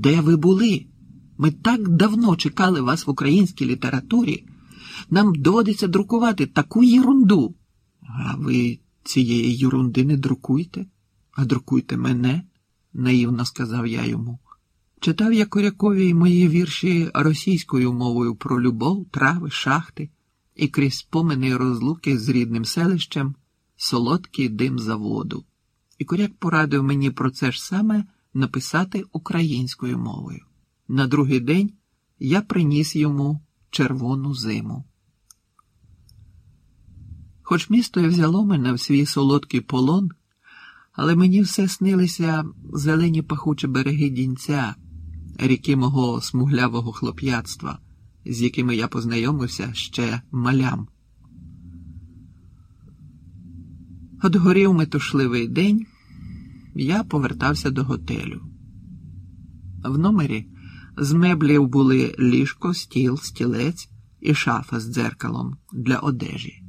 Де ви були? Ми так давно чекали вас в українській літературі. Нам доводиться друкувати таку єрунду. А ви цієї єрунди не друкуйте, а друкуйте мене, наївно сказав я йому. Читав я Корякові мої вірші російською мовою про любов, трави, шахти і крізь спомини й розлуки з рідним селищем солодкий дим заводу. І коряк порадив мені про це ж саме написати українською мовою. На другий день я приніс йому червону зиму. Хоч місто і взяло мене в свій солодкий полон, але мені все снилися зелені пахучі береги дінця, ріки мого смуглявого хлоп'ятства, з якими я познайомився ще малям. От горів метушливий день, я повертався до готелю. В номері з меблів були ліжко, стіл, стілець і шафа з дзеркалом для одежі.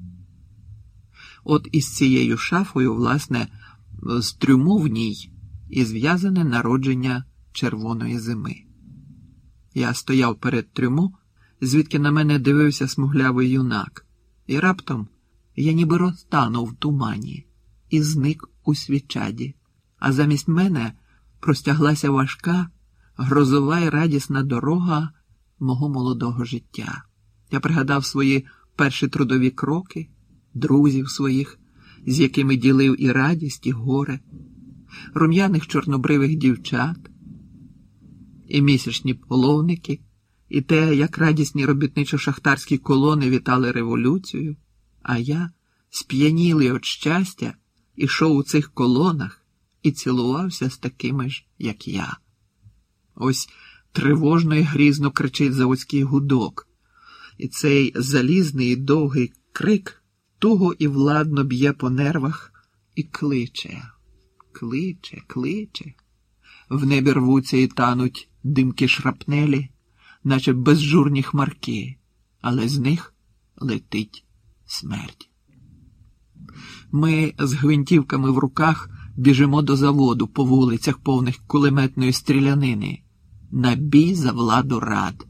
От із цією шафою, власне, з трюму в ній і зв'язане народження червоної зими. Я стояв перед трюму, звідки на мене дивився смуглявий юнак, і раптом я ніби розтанув в тумані і зник у свічаді, а замість мене простяглася важка, грозова і радісна дорога мого молодого життя. Я пригадав свої перші трудові кроки, друзів своїх, з якими ділив і радість, і горе, рум'яних чорнобривих дівчат, і місячні половники, і те, як радісні робітничо-шахтарські колони вітали революцію, а я, сп'янілий від щастя, ішов у цих колонах і цілувався з такими ж, як я. Ось тривожно і грізно кричить заводський гудок, і цей залізний і довгий крик туго і владно б'є по нервах і кличе, кличе, кличе. В небі рвуться і тануть димки шрапнелі, наче безжурні хмарки, але з них летить смерть. Ми з гвинтівками в руках біжимо до заводу по вулицях, повних кулеметної стрілянини, на бій за владу рад.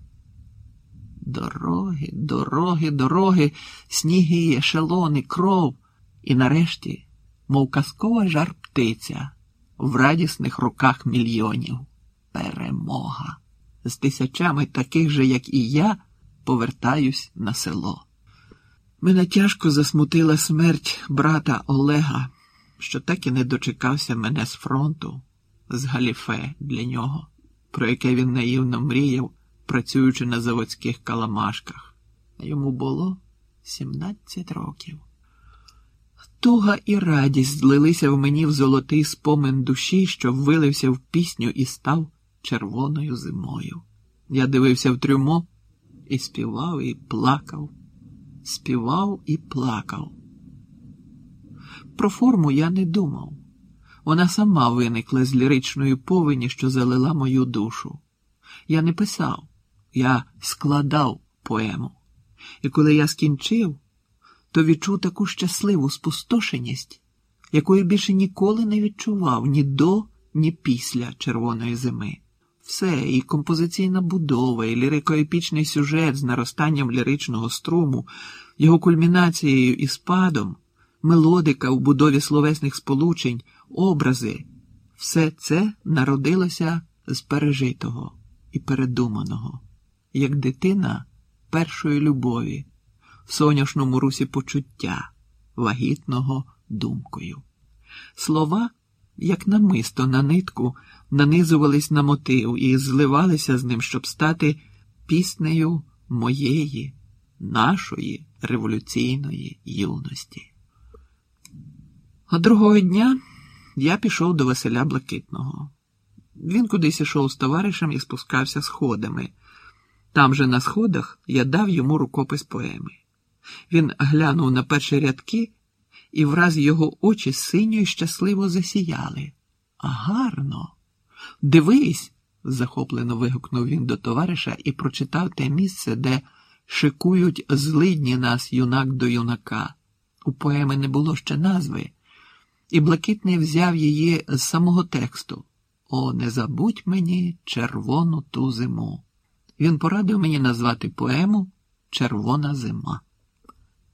Дороги, дороги, дороги, сніги, ешелони, кров. І нарешті, мов казкова жар птиця, в радісних руках мільйонів. Перемога. З тисячами таких же, як і я, повертаюсь на село. Мене тяжко засмутила смерть брата Олега, що так і не дочекався мене з фронту, з галіфе для нього, про яке він наївно мріяв, працюючи на заводських каламашках. Йому було 17 років. Туга і радість злилися в мені в золотий спомин душі, що вилився в пісню і став червоною зимою. Я дивився в трюмо і співав, і плакав співав і плакав. Про форму я не думав. Вона сама виникла з ліричної повені, що залила мою душу. Я не писав, я складав поему. І коли я скінчив, то відчув таку щасливу спустошеність, якої більше ніколи не відчував ні до, ні після червоної зими. Все, і композиційна будова, і лірико-епічний сюжет з наростанням ліричного струму, його кульмінацією і спадом, мелодика в будові словесних сполучень, образи, все це народилося з пережитого і передуманого, як дитина першої любові, в соняшному русі почуття, вагітного думкою. Слова як намисто на нитку, нанизувались на мотив і зливалися з ним, щоб стати піснею моєї, нашої революційної юності. А другого дня я пішов до Василя Блакитного. Він кудись ішов з товаришем і спускався сходами. Там же на сходах я дав йому рукопис поеми. Він глянув на перші рядки і враз його очі синьо й щасливо засіяли. Гарно. Дивись, захоплено вигукнув він до товариша і прочитав те місце, де шикують злидні нас юнак до юнака. У поеми не було ще назви, і Блакитний взяв її з самого тексту. О, не забудь мені червону ту зиму. Він порадив мені назвати поему Червона зима.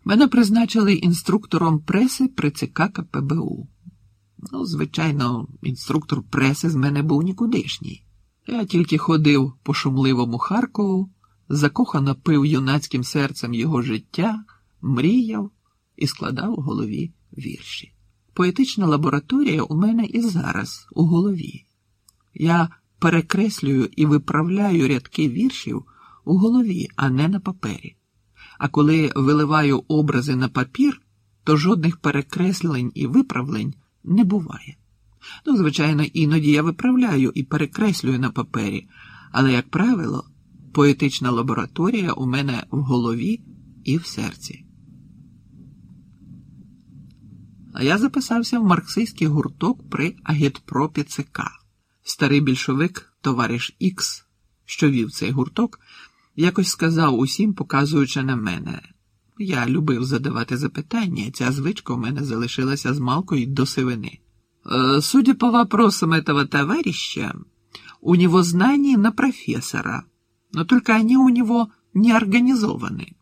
Мене призначили інструктором преси при ЦК КПБУ. Ну, звичайно, інструктор преси з мене був нікудишній. Я тільки ходив по шумливому Харкову, закохано пив юнацьким серцем його життя, мріяв і складав у голові вірші. Поетична лабораторія у мене і зараз у голові. Я перекреслюю і виправляю рядки віршів у голові, а не на папері. А коли виливаю образи на папір, то жодних перекреслень і виправлень не буває. Ну, звичайно, іноді я виправляю і перекреслюю на папері, але, як правило, поетична лабораторія у мене в голові і в серці. А я записався в марксистський гурток при агітпропі ЦК. Старий більшовик, товариш Ікс, що вів цей гурток, якось сказав усім, показуючи на мене. Я любив задавати запитання, ця звичка у мене залишилася з малкою до сивини. «Э, Судя по вопросам этого товарища, у него знания на профессора, но только они у него не організовані.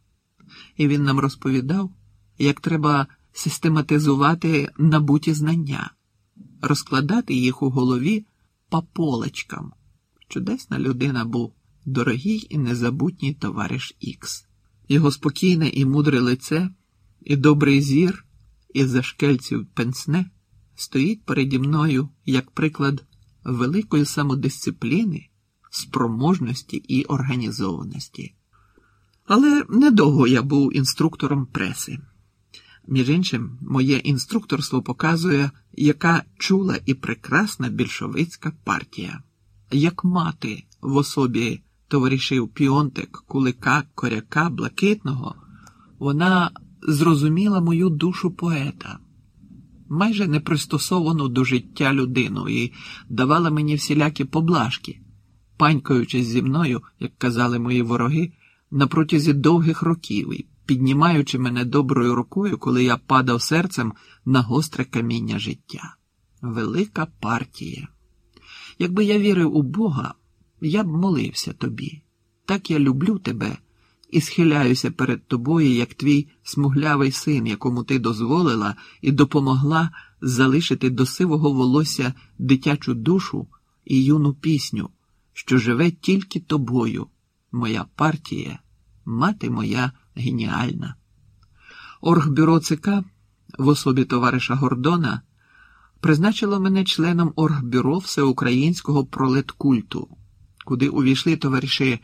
І він нам розповідав, як треба систематизувати набуті знання, розкладати їх у голові по полочкам. Чудесна людина був дорогий і незабутній товариш Ікс. Його спокійне і мудре лице, і добрий зір, і зашкельців пенсне стоїть переді мною як приклад великої самодисципліни, спроможності і організованості. Але недовго я був інструктором преси. Між іншим, моє інструкторство показує, яка чула і прекрасна більшовицька партія, як мати в особі товаришів Піонтик, Кулика, Коряка, Блакитного, вона зрозуміла мою душу поета, майже не пристосовану до життя людину, і давала мені всілякі поблажки, панькаючись зі мною, як казали мої вороги, на протязі довгих років піднімаючи мене доброю рукою, коли я падав серцем на гостре каміння життя. Велика партія. Якби я вірив у Бога, я б молився тобі. Так я люблю тебе і схиляюся перед тобою, як твій смуглявий син, якому ти дозволила і допомогла залишити до сивого волосся дитячу душу і юну пісню, що живе тільки тобою, моя партія, мати моя геніальна. Оргбюро ЦК в особі товариша Гордона призначило мене членом оргбюро всеукраїнського пролеткульту, куди увійшли товариші